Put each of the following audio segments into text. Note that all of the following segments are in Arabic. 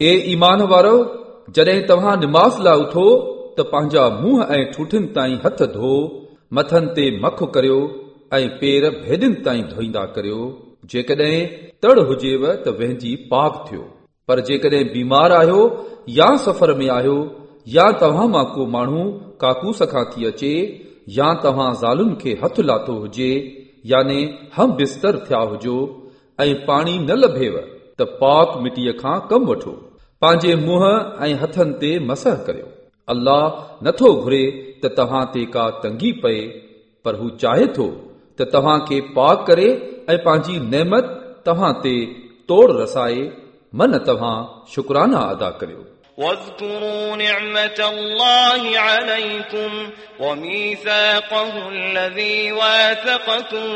اي ايمان وارو جڏهن توهان نماز لاءِ اٿو ته پنهنجا منهن ۽ ٺوٺن تائين هٿ ڌو مٿن تي مک ڪريو ۽ پير ڀيدن تائين ڌوئيندا ڪريو جيڪڏهن تڙ هجيو ته ونهنجي پاڪ ٿيو پر جيڪڏهن بيمار آهيو يا سفر ۾ آهيو يا توهان مان ڪو ماڻهو ڪاڪوس کان ٿي اچي يا توهان زالن کي هٿ لاٿو هجي يعني هم بستر ٿيا هجو ۽ پاڻي نه لڀيو त पाक मिटीअ खां कमु वठो पंहिंजे मुंहं ऐं हथनि ते मसह करियो अल्लाह नथो घुरे त तव्हां ते का तंगी पए पर हू चाहे थो त तव्हां खे पाक करे ऐं पंहिंजी नेमत तव्हां ते तोड़ रसाए मन तव्हां शुक्राना अदा करियो واذكروا نعمة الله عليكم وميثاقه الذي واثقكم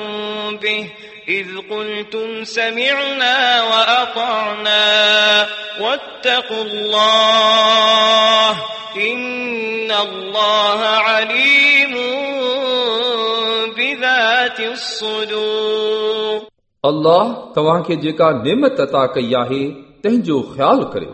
به إذ قلتم سمعنا وأطعنا واتقوا الله إن الله عليم بذات الصدور अल्लाह तव्हांखे जेका नेमत अता कई आहे तंहिंजो ख़्यालु करियो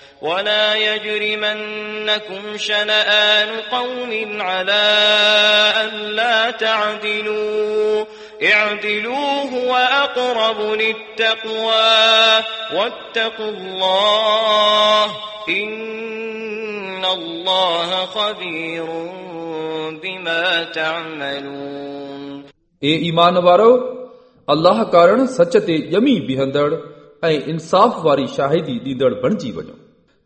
ولا يجرمنكم شنآن قوم على ألا تعدلوا اعدلوا هو أقرب للتقوى واتقوا الله إن الله خبير بما تعملون ए ईमान वारो अल्लाह कारण सच ते ॼमी बीहंदड़ ऐं इंसाफ़ वारी शाहिदी ॾींदड़ बणिजी वञो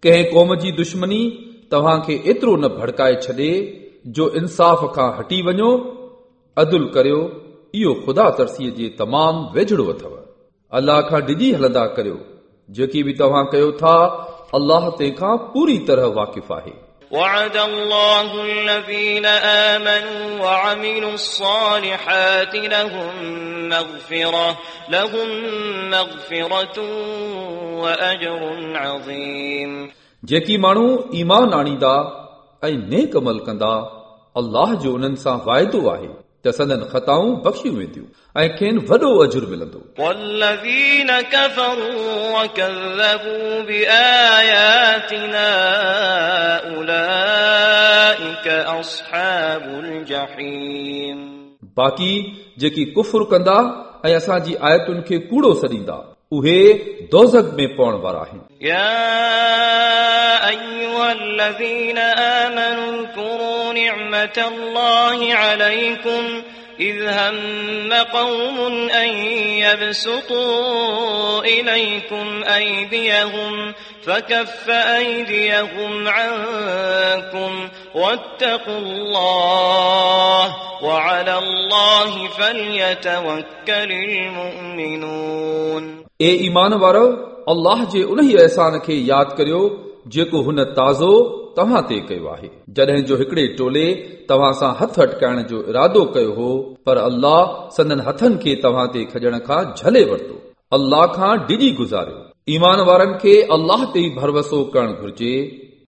कंहिं क़ौम जी दुश्मनी तव्हांखे एतिरो न भड़काए छॾे जो इंसाफ़ खां हटी वञो अदुल करियो इहो ख़ुदा तरसीअ जे तमामु वेझड़ो अथव अल्लाह खां डिॼी हलंदा करियो जेकी बि तव्हां कयो था अल्लाह तंहिंखां पूरी तरह वाक़िफ़ आहे وعد الله الذين آمنوا وعملوا الصالحات لهم مغفرة لهم مغفرة وأجر عظيم जेकी माण्हू ईमान आणींदा ऐं नेक अमल कंदा अल्लाह जो उन्हनि सां वाइदो आहे त संदन ख़ताऊं बख़्शियूं वेंदियूं ऐं खेनि वॾो अजुर मिलंदो أصحاب الجحيم बाक़ी जेकी कुफुर कंदा ऐं असांजी आयतुनि खे कूड़ो सॾींदा उहे दोज़क में पवण वारा आहिनि يا أيها الذين آمنوا اذكروا نعمة الله عليكم إذ هم قوم أن يبسطوا إليكم أيديهم فكف أيديهم عنكم واتقوا الله وعلى الله فليتوكل المؤمنون ए ईमान वारो अल्लाह जे उन ई अहसान खे यादि करियो जेको हुन ताज़ो तव्हां ते कयो आहे जॾहिं जो हिकिड़े टोले तव्हां सां हथ अटकाइण जो इरादो कयो हो पर अल्लाह संदन हथनि खे तव्हां ते खजण खां झले वरितो अल्लाह खां डिॼी गुज़ारियो ईमान वारनि खे अल्लाह ते ई भरवसो करणु घुर्जे